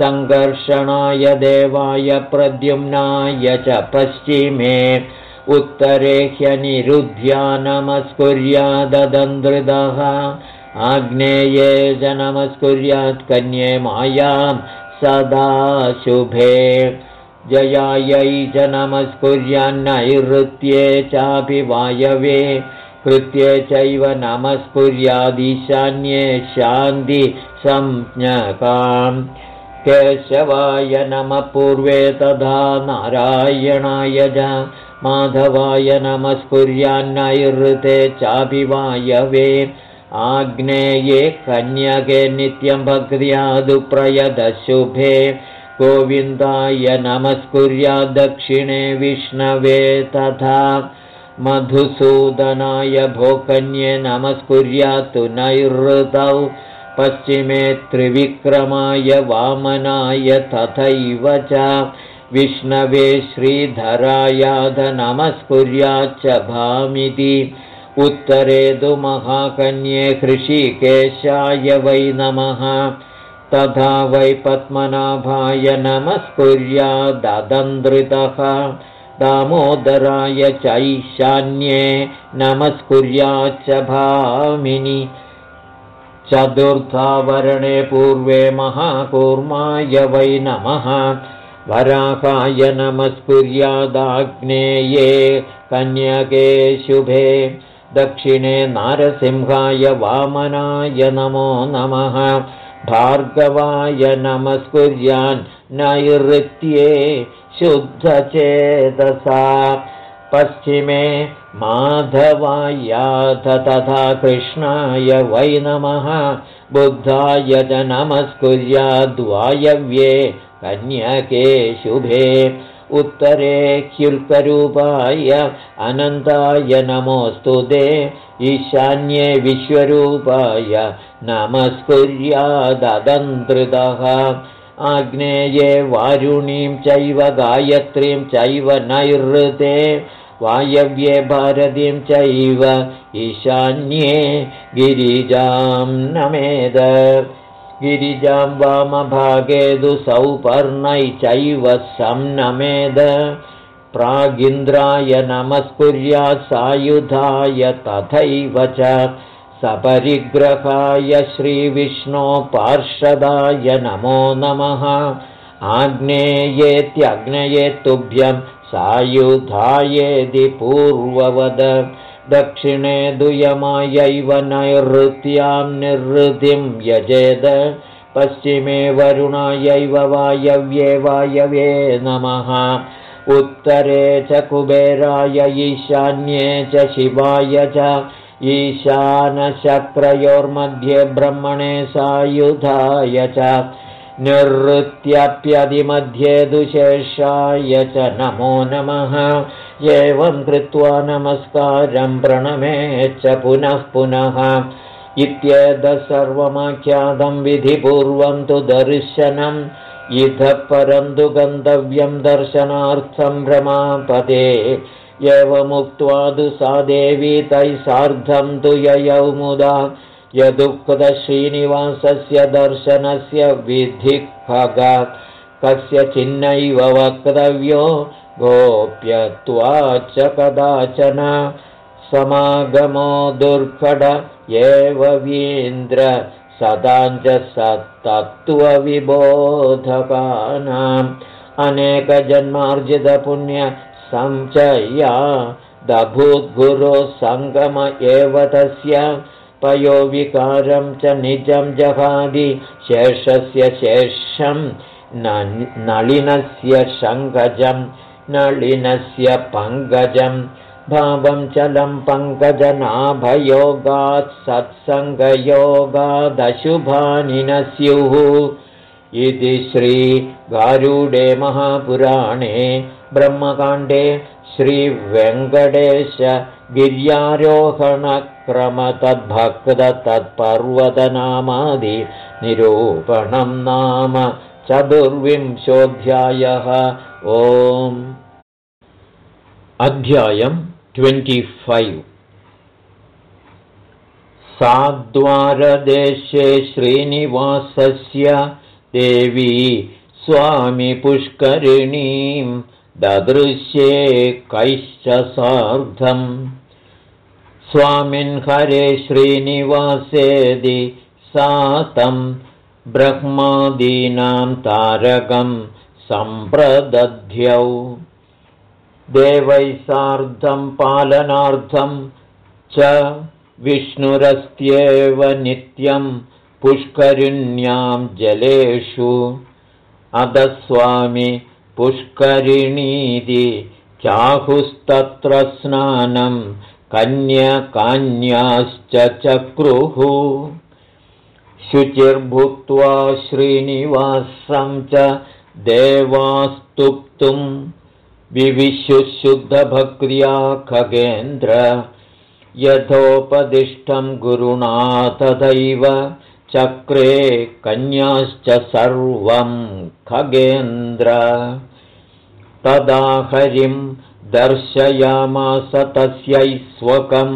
सङ्घर्षणाय देवाय प्रद्युम्नाय च पश्चिमे। उत्तरे ह्यनिरुध्या नमस्कुर्याददन्दृदः आग्नेये च नमस्कुर्यात् कन्ये मायां सदा शुभे जयायै च नमस्कुर्यान्नैऋत्ये चापि वायवे कृत्ये चैव नमस्कुर्यादिशान्ये शान्तिसंज्ञकाम् केशवाय नमः पूर्वे तथा नारायणाय च माधवाय नमस्कुर्यान्नैऋते चापि वायवे। आग्नेये कन्यके नित्यं भक्त्यादुप्रयदशुभे गोविन्दाय नमस्कुर्याद्दक्षिणे विष्णवे तथा मधुसूदनाय भोकन्ये नमस्कुर्यात्तु नैरृतौ पश्चिमे त्रिविक्रमाय वामनाय तथैव च विष्णवे श्रीधरायाध नमस्कुर्याच्च भामिति उत्तरे तु महाकन्ये कृषिकेशाय वै नमः तथा वै पद्मनाभाय नमस्कुर्याददन्द्रितः दामोदराय चैशान्ये नमस्कुर्याच्च भामिनि। चतुर्थावरणे पूर्वे महाकूर्माय वै नमः। वराकाय नमस्कुर्यादाग्नेये कन्यके शुभे। दक्षिणे नारसिंहाय वामनाय नमो नमः भार्गवाय नमस्कुर्यान् नैऋत्ये शुद्धचेतसा। पश्चिमे माधवायाथ तथा कृष्णाय वै नमः। बुद्धाय च नमस्कुर्याद्वायव्ये कन्यके शुभे उत्तरे ह्युल्करूपाय अनन्ताय नमोऽस्तु ते ईशान्ये विश्वरूपाय नमस्कुर्याददन्तृतः आग्नेये वारुणीं चैव गायत्रीं चैव नैरृते वायव्ये भारतीं चैव ईशान्ये गिरिजां नमेद गिरिजां वामभागे दुसौपर्णै चैव संनमेद। प्रागिन्द्राय नमस्कुर्यात् सायुधाय तथैव च। सपरिग्रहाय श्रीविष्णो पार्षदाय नमो नमः। आग्नेयेत्यग्नये तुभ्यं सायुधायेदि पूर्ववद दक्षिणे दुयमायैव नैऋत्यां निरृतिं यजेद पश्चिमे वरुणायैव वायव्ये वायवे नमः। उत्तरे च कुबेराय ईशान्ये च शिवाय च ईशानशक्रयोर्मध्ये ब्रह्मणे सायुधाय च निवृत्त्यप्यधिमध्ये दुशेषाय च नमो नमः एवं कृत्वा नमस्कारं प्रणमेच्च पुनः पुनः। इत्येतत् सर्वमाख्यातं विधिपूर्वं तु दर्शनम्। इतः परं तु गन्तव्यं दर्शनार्थं भ्रमापदे एवमुक्त्वा तु सा देवी तैः सार्धं तु ययौ मुदा। यदुक्तश्रीनिवासस्य दर्शनस्य विधिखग कस्य चिन्नैव वक्तव्यो गोप्यत्वाच्च कदाचन समागमो दुर्घट एव वीन्द्र सत्तत्त्वविबोधकानाम् अनेकजन्मार्जितपुण्यसञ्चया दभूद्गुरो सङ्गम एव तस्य पयोविकारं च निजं जहादि शेषस्य शेषं नलिनस्य शङ्कजं नलिनस्य पङ्कजं भावं चलं पङ्कजनाभयोगात् सत्सङ्गयोगादशुभानि न स्युः इति श्रीगारूडे महापुराणे ब्रह्मकाण्डे श्रीवेङ्कटेश गिर्यारोहणक्रमतद्भक्ततत्पर्वतनामादि निरूपणं नाम चतुर्विंशोऽध्यायः। ओम्। अध्यायम् ट्वेण्टिफैव्। साद्वारदेशे श्रीनिवासस्य देवी स्वामिपुष्करिणीं ददृश्ये कैश्च सार्धम्। स्वामिन् हरे श्रीनिवासेदि सातं ब्रह्मादीनां तारकं सम्प्रदध्यौ। देवैः सार्धं पालनार्थं च विष्णुरस्त्येव नित्यं पुष्करिण्यां जलेषु। अधस्वामि पुष्करिणीति चाहुस्तत्र स्नानं कन्यकान्याश्च चक्रुः शुचिर्भूत्वा श्रीनिवासं च देवास्तुप्तुं विविशुशुद्धभक्र्या खगेन्द्र यथोपदिष्टं गुरुणा तथैव चक्रे कन्याश्च सर्वं खगेन्द्र। तदा हरिं दर्शयामास तस्यै स्वकं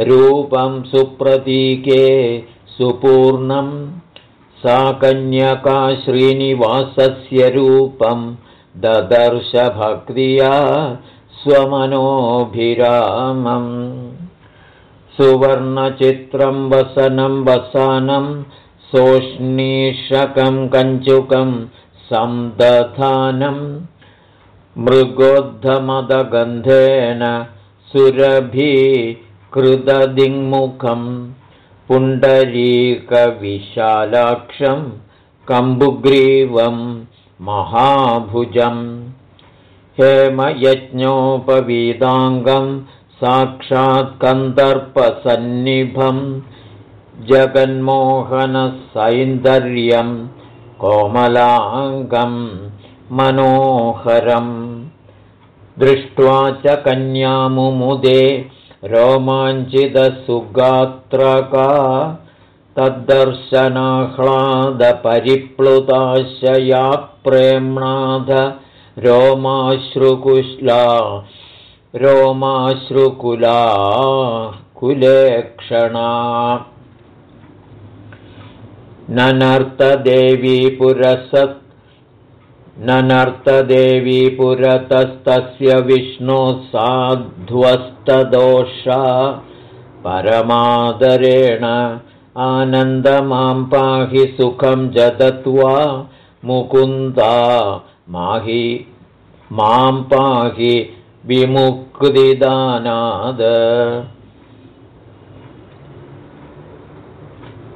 रूपं सुप्रतीके सुपूर्णं सा कन्यका श्रीनिवासस्य रूपं ददर्शभक्रिया स्वमनोभिरामम्। सुवर्णचित्रं वसनं वसानं सोष्णीषकं कञ्चुकं सन्दधानं मृगोद्धमदगन्धेन सुरभिकृददिङ्मुखम् पुण्डरीकविशालाक्षं कम्बुग्रीवं महाभुजम्। हेमयज्ञोपवीदाङ्गं साक्षात्कन्दर्पसन्निभं जगन्मोहनसैन्दर्यं कोमलाङ्गं मनोहरम्। दृष्ट्वा च कन्यामुमुदे रोमाञ्चितसुगात्रका तद्दर्शनाह्लादपरिप्लुताशया प्रेम्णाध रोमाश्रुकुश्ला रोमाश्रुकुला कुलेक्षणा। ननर्तदेवी पुरसत् ननर्तदेवी पुरतस्तस्य विष्णोः साध्वस्तदोषा परमादरेण आनन्दमां पाहि सुखं जदत्वा मुकुन्दा माहि मां पाहि विमुक्तिदानाद।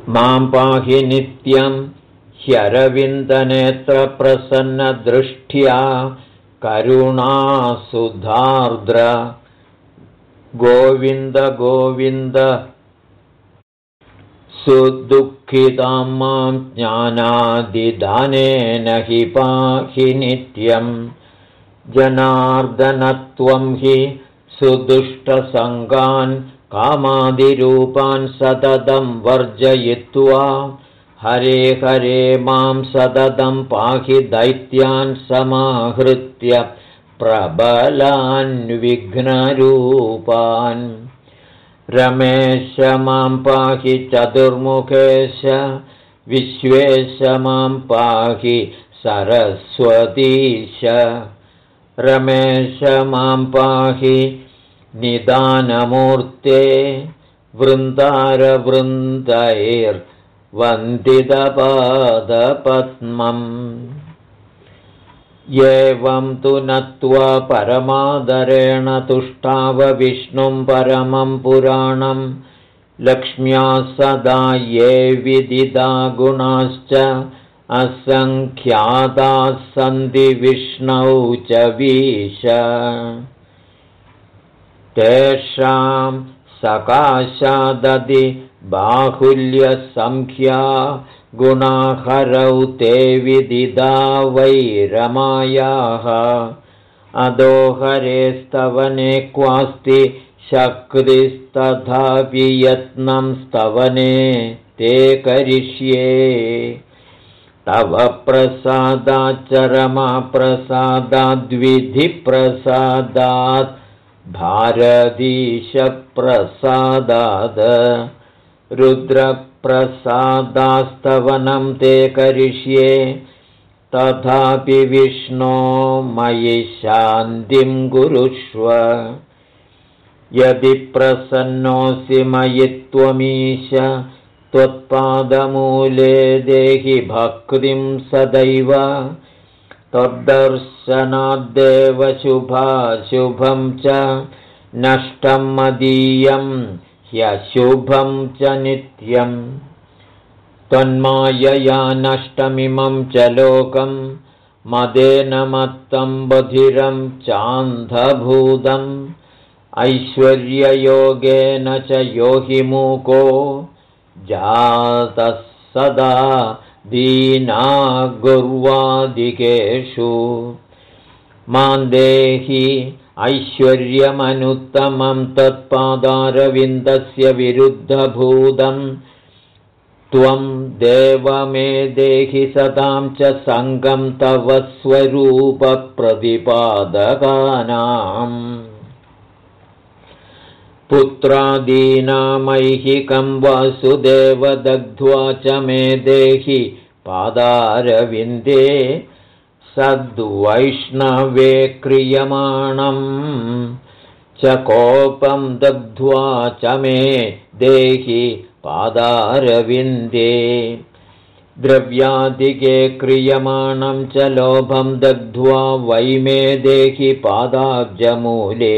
मां पाहि नित्यम् ह्यरविन्दनेत्रप्रसन्नदृष्ट्या करुणासुधार्द्र। गोविन्द गोविन्द। सुदुःखितां मां ज्ञानादिदानेन हि पाहि नित्यं। जनार्दनत्वं हि सुदुष्टसङ्गान् कामादिरूपान् सततं वर्जयित्वा हरे हरे मां सततं पाहि दैत्यान् समाहृत्य प्रबलान्विघ्नरूपान्। रमेश मां पाहि चतुर्मुखेश विश्वेश मां पाहि सरस्वतीश। रमेश मां पाहि निदानमूर्ते वृन्दारवृन्दैर् वन्दितपादपद्मम्। एवं तु नत्वा परमादरेण तुष्टावविष्णुं परमं पुराणं। लक्ष्म्या सदा ये विदिदा गुणाश्च असङ्ख्याताः सन्ति विष्णौ च वीश। तेषां सकाशाददि बाहुल्यसङ्ख्या गुणाहरौ ते विदिदा वैरमायाः अदोहरे स्तवने क्वास्ति शक्तिस्तथापि यत्नं स्तवने ते करिष्ये। तव प्रसादाच्चरमाप्रसादाद्विधिप्रसादात् भारतीशप्रसादात् रुद्रप्रसादास्तवनं ते करिष्ये। तथापि विष्णो मयि शान्तिं गुरुष्व यदि प्रसन्नोऽसि मयि त्वमीश त्वत्पादमूले देहि भक्तिं सदैव। त्वद्दर्शनाद्देव शुभाशुभं च नष्टं मदीयं ह्यशुभं च नित्यम् त्वन्मायया नष्टमिमं च लोकं मदेन मत्तं बधिरं चान्धभूतम् ऐश्वर्ययोगेन च यो हि मूको जातः सदा दीनागुर्वादिकेषु मां देहि ऐश्वर्यमनुत्तमं तत्पादारविन्दस्य विरुद्धभूतम् त्वं देवमे देहि सदां च सङ्गं तव स्वरूपप्रतिपादकानाम् पुत्रादीनामैहिकं वासुदेव दग्ध्वा च मे देहि पादारविन्दे सद्वैष्णवे क्रियमाणम् च कोपं दग्ध्वा च मे देहि पादारविन्दे। द्रव्यादिके क्रियमाणं च लोभं दग्ध्वा वै मे देहि पादाब्जमूले।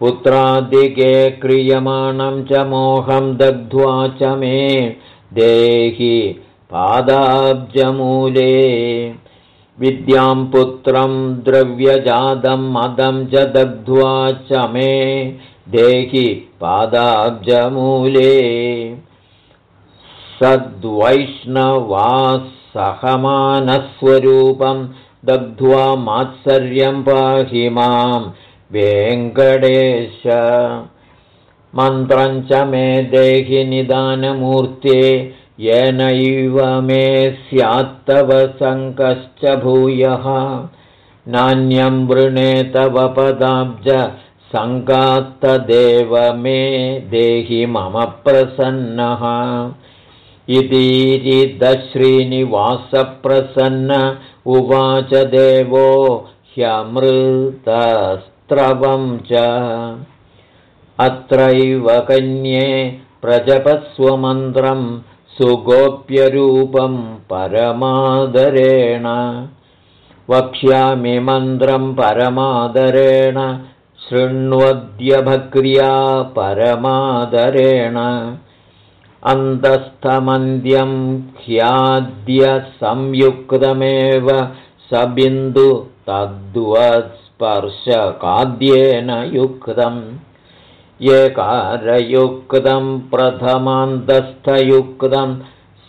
पुत्रादिके क्रियमाणं च मोहं दग्ध्वा च मे देहि पादाब्जमूले विद्यां पुत्रं द्रव्यजातं मदं च दग्ध्वा च मे देहि पादाब्जमूले। सद्वैष्णवासहमानस्वरूपं दग्ध्वा मात्सर्यं पाहि मां वेङ्कटेश। मन्त्रं च मे देहि निदानमूर्ते येनैव मे स्यात्तव सङ्कश्च भूयः। नान्यं वृणे तव पदाब्ज सङ्गात्तदेव मे देहि मम प्रसन्नः। इतीरिदश्रीनिवासप्रसन्न उवाच देवो ह्यमृतस्त्रवं च। अत्रैव कन्ये प्रजपस्वमन्त्रं सुगोप्यरूपं परमादरेण वक्ष्यामि मन्त्रं परमादरेण शृण्वद्यभक्र्या परमादरेण अन्तस्थमन्द्यं ह्याद्यसंयुक्तमेव स बिन्दु तद्वत्स्पर्शकाद्येन युक्तम् एकारयुक्तं प्रथमान्तस्थयुक्तं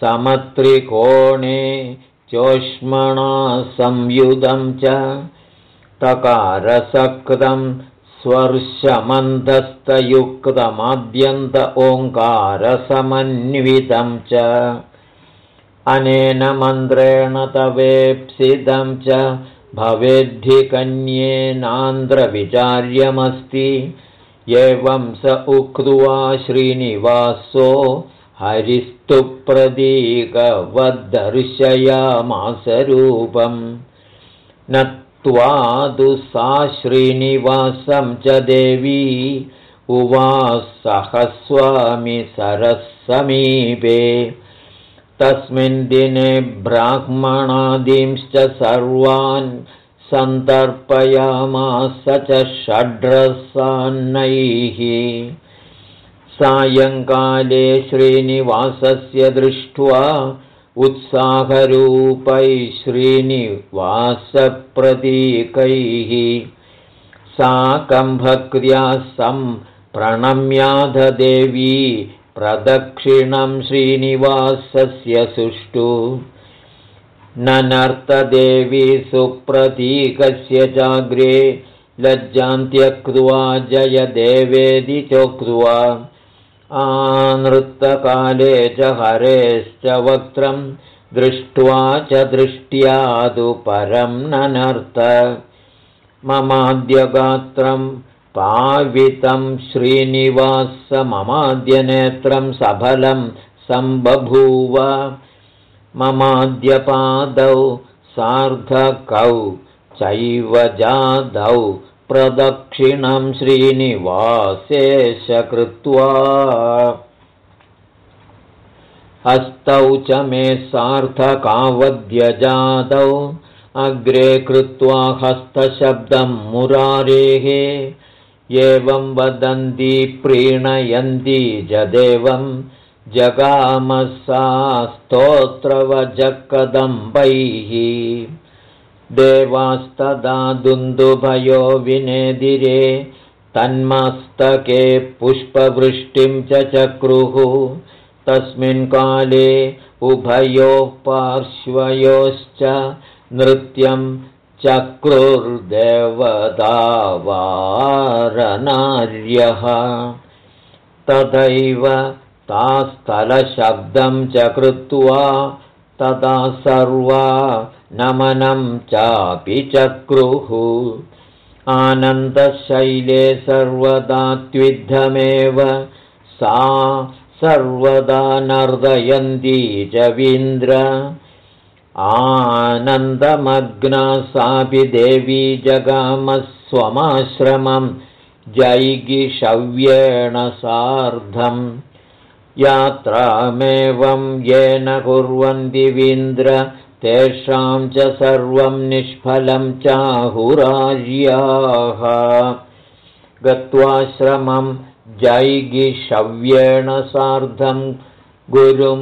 समत्रिकोणे चोष्मणा संयुधं च तकारसक्तं स्वर्शमन्धस्थयुक्तमाद्यन्त ओङ्कारसमन्वितं च अनेन मन्त्रेण तवेप्सितं च भवेद्धिकन्येनान्द्रविचार्यमस्ति एवं स उक्त्वा श्रीनिवासो हरिस्तु प्रतीकवद्दर्शयामासरूपम् न त्वादु सा श्रीनिवासं च देवी। उवासहस्वामि सरःसमीपे तस्मिन् दिने ब्राह्मणादींश्च सर्वान् सन्तर्पयामास च षड्रसान्नैः। सायङ्काले श्रीनिवासस्य दृष्ट्वा उत्साहरूपैः श्रीनिवासप्रतीकैः। साकम्भक्र्या सम्प्रणम्याधदेवी प्रदक्षिणं श्रीनिवासस्य सुष्ठु ननर्तदेवी सुप्रतीकस्य चाग्रे लज्जां त्यक्त्वा जयदेवेदि चोक्त्वा आनृत्तकाले च हरेश्च वक्त्रम् दृष्ट्वा च दृष्ट्यादु परं ननर्त। ममाद्यगात्रं पावितं श्रीनिवास ममाद्यनेत्रं सबलं सम्बभूव ममाद्यपादौ सार्धकौ चैव जादौ प्रदक्षिणं श्रीनिवासेश कृत्वा हस्तौ च मे सार्धकावद्यजादौ अग्रे कृत्वा हस्तशब्दं मुरारेः एवं वदन्ती प्रीणयन्ती जदेवं जगामसा स्तोत्रवजकदम्बैः देवास्तदा दुन्दुभयो विनेदिरे तन्मस्तके पुष्पवृष्टिं च चक्रुः। तस्मिन् काले उभयोः पार्श्वयोश्च नृत्यं चक्रुर्देवदावारनार्यः तथैव तास्थलशब्दं च कृत्वा तदा सर्वा नमनं चापि चक्रुः। आनन्दशैले सर्वदा त्विद्धमेव सा सर्वदा नर्दयन्ती जवीन्द्र आनन्दमग्ना सापि देवी जगामस्वमाश्रमं जैगिशव्येण सार्धम् यात्रामेवं येन कुर्वन्दिवीन्द्र तेषां च सर्वं निष्फलं चाहुरार्याः। गत्वाश्रमं जैगिशव्येण सार्धं गुरुं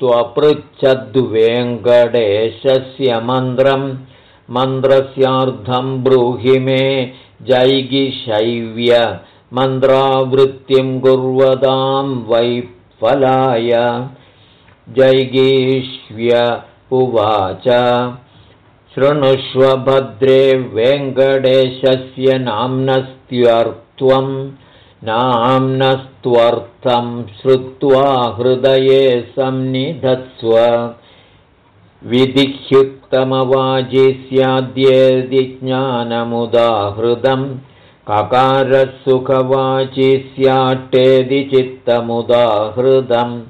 त्वपृच्छद्वेङ्कटेशस्य मन्त्रं मन्त्रस्यार्धं ब्रूहि मे जैगिशैव्य मन्त्रावृत्तिं कुर्वतां वैफलाय जैगीष्व्य उवाच। शृणुष्व भद्रे वेङ्कटेशस्य नाम्नस्त्यर्थम् नाम्नस्त्वर्थं श्रुत्वा हृदये संनिधत्स्व विधिह्युत्तमवाजि स्याद्येदि ज्ञानमुदाहृदम् ककारसुखवाचि स्याट्टेदि चित्तमुदाहृदम्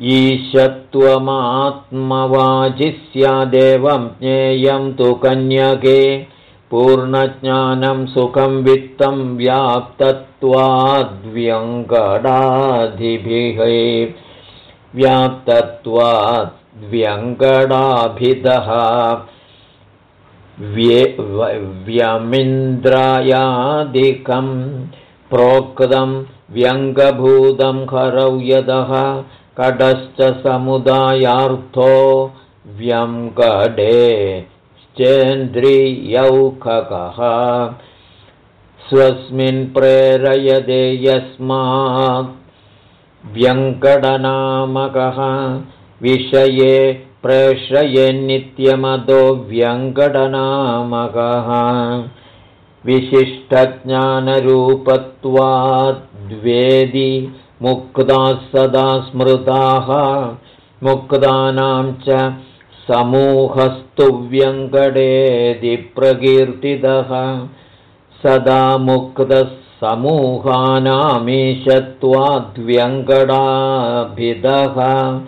ईशत्वमात्मवाचि स्यादेवं ज्ञेयं तु कन्यके। पूर्णज्ञानं सुखं वित्तं व्याप्तत्वाद्व्यङ्कडाधिभिः व्याप्तत्वाद्व्यङ्कडाभिधः व्यमिन्द्रायादिकं प्रोक्तं व्यङ्गभूतं करौ यदः कडश्च समुदायार्थो व्यङ्कटे चेन्द्रियौखकः स्वस्मिन् प्रेरयदे यस्मात् व्यङ्कटनामकः विषये प्रेषयेन्नित्यमदो व्यङ्कटनामकः। विशिष्टज्ञानरूपत्वाद्वेदि मुक्ताः सदा स्मृताः। मुक्तानां च समूहस्तु व्यङ्कटेदि प्रकीर्तितः। सदा मुक्तः समूहानामीशत्वाद्व्यङ्कटाभिदः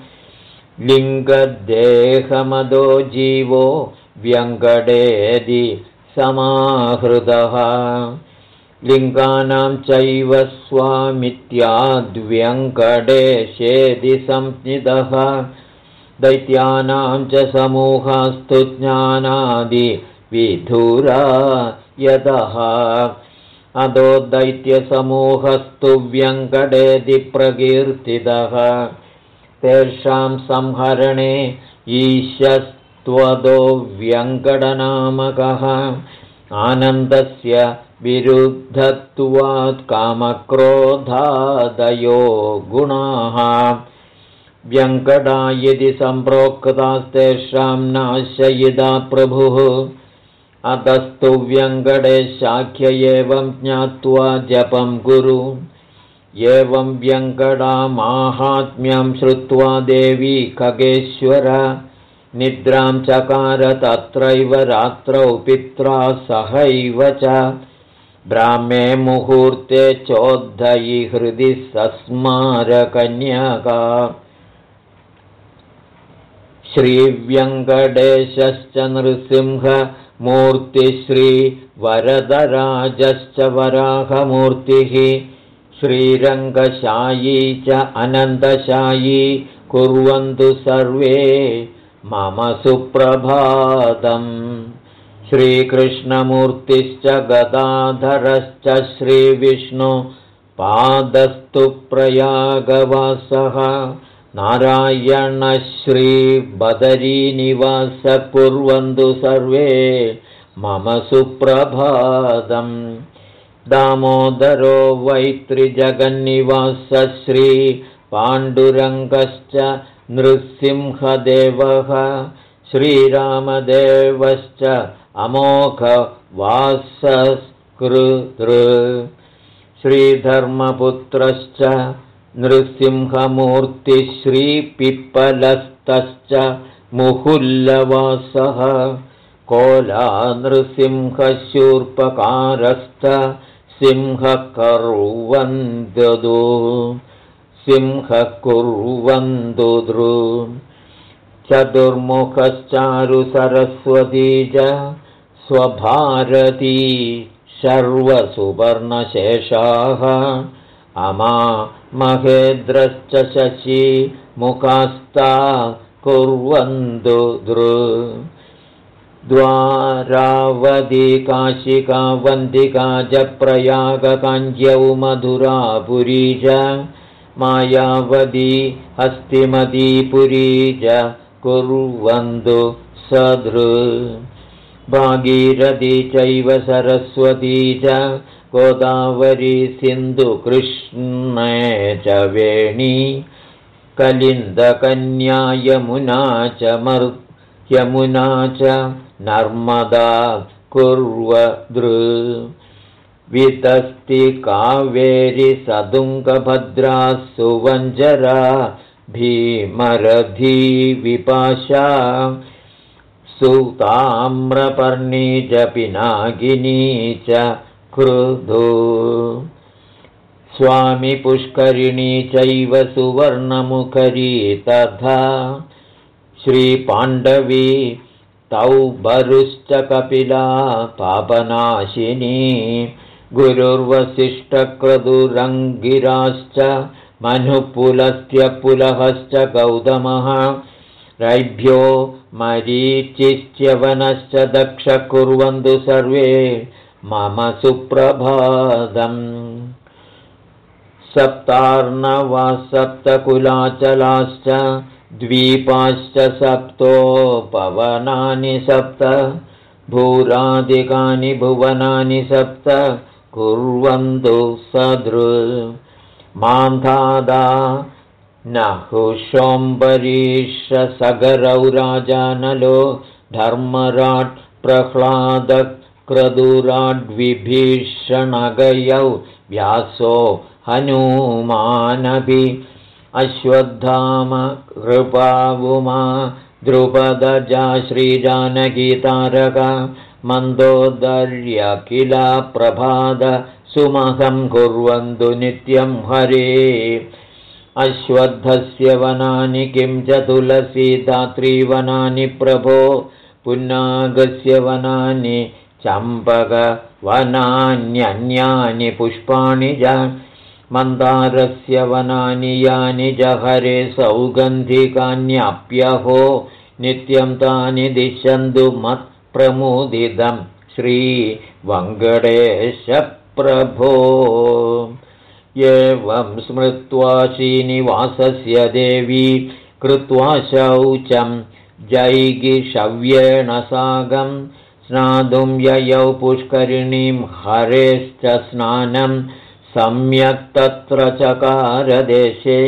लिङ्गदेहमदो जीवो व्यङ्कटेदि समाहृतः। लिङ्गानां चैव स्वामित्याद्व्यङ्कटेशेदि संज्ञितः दैत्यानां च समूहास्तु ज्ञानादिविधुरा यतः। अदो दैत्यसमूहस्तु व्यङ्कटेदिप्रकीर्तितः तेषां संहरणे ईशस्त्वदो व्यङ्कटनामकः। आनन्दस्य विरुद्धत्वात् कामक्रोधादयो गुणाः। व्यङ्कटा यदि सम्प्रोक्तास्तेषां नाशयिदा प्रभुः। अतस्तु व्यङ्कटे शाख्य एवं ज्ञात्वा जपं कुरु एवं व्यङ्कटामाहात्म्यं श्रुत्वा देवी खगेश्वर निद्रां चकार तत्रैव रात्रौ पित्रा सहैव च। ब्राह्मे मुहूर्ते चोद्धयि हृदि सस्मारकन्यका। श्रीव्यङ्कटेशश्च नृसिंहमूर्तिश्रीवरदराजश्च वराहमूर्तिः श्रीरङ्गशायी च अनन्तशायी कुर्वन्तु सर्वे मम सुप्रभातम् श्रीकृष्णमूर्तिश्च गदाधरश्च श्रीविष्णु पादस्तु प्रयागवासः। नारायणश्रीबदरीनिवास कुर्वन्तु सर्वे मम सुप्रभातम् दामोदरो वैत्रिजगन्निवास श्रीपाण्डुरङ्गश्च नृसिंहदेवः श्रीरामदेवश्च अमोघवासस्कृतृ श्रीधर्मपुत्रश्च नृसिंहमूर्तिश्रीपिप्पलस्तश्च मुहुल्लवासः कोला नृसिंहशूर्पकारस्त सिंहकुर्वन्दु सिंहकुर्वन्दुदृ। चतुर्मुखश्चारुसरस्वती च स्वभारती सर्वसुवर्णशेषाः। अमा महेन्द्रश्च शशी मुखास्ता कुर्वन्तु दृ द्वारावधि काशिका वन्दिका जप्रयागकाञ्ज्यौ मधुरापुरी च मायावदी हस्तिमतीपुरी च कुर्वन्तु सधृ भागीरथी चैव सरस्वती च गोदावरी सिन्धुकृष्णे च वेणी कलिन्दकन्या यमुना च यमुना च नर्मदा कुर्वदृ। वितस्ति कावेरि सदुङ्गभद्रा सुवञ्जरा भीमरधी विपाशा। सुताम्रपर्णी च पिनागिनी च कृधु स्वामिपुष्करिणी चैव सुवर्णमुखरी तथा। श्रीपाण्डवी तौ बरुश्च कपिला पापनाशिनी गुरुर्वसिष्ठक्रदुरङ्गिराश्च मनुपुलस्त्यपुलहश्च गौतमः। रैभ्यो मरीचिश्च्यवनश्च दक्ष कुर्वन्तु सर्वे मम सुप्रभातम्। सप्तार्णवा सप्तकुलाचलाश्च द्वीपाश्च सप्तोपवनानि सप्त भूरादिकानि भुवनानि सप्त कुर्वन्तु सदृ। मान्धादा नहुषोऽम्बरीषसगरौ राजानलो धर्मराट् प्रह्लादक्रदुराड्विभीषणगयौ व्यासो हनुमानभि अश्वत्थाम कृपावुमा द्रुपदजा श्रीजानगीतारक मन्दोदर्यकिला प्रभाद सुमहं कुर्वन्तु नित्यं हरे। अश्वत्थस्य वनानि किं च तुलसीदात्रीवनानि प्रभो पुन्नागस्य वनानि चम्पकवनान्यन्यानि पुष्पाणि च मन्दारस्य वनानि यानि जहरे सौगन्धिकान्यप्यहो नित्यं तानि दिशन्तु मत्प्रमुदितं श्रीवङ्कटेशप्रभो एवं स्मृत्वा श्रीनिवासस्य देवी कृत्वा शौचं जैगिषव्येण सागं स्नातुं ययौ पुष्करिणीं हरेश्च स्नानं सम्यक् तत्र चकारदेशे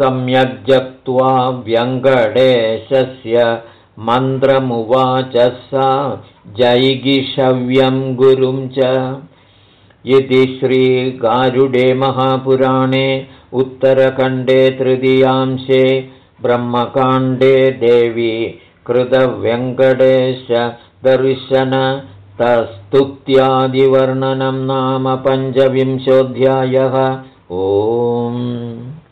सम्यक् जक्त्वा व्यङ्कटेशस्य मन्त्रमुवाच सा जैगिषव्यं गुरुं च। इति श्रीगारुडे महापुराणे उत्तरखण्डे तृतीयांशे ब्रह्मकाण्डे देवी कृतव्यङ्कटेश दर्शनतस्तुत्यादिवर्णनं नाम पञ्चविंशोऽध्यायः। ओम्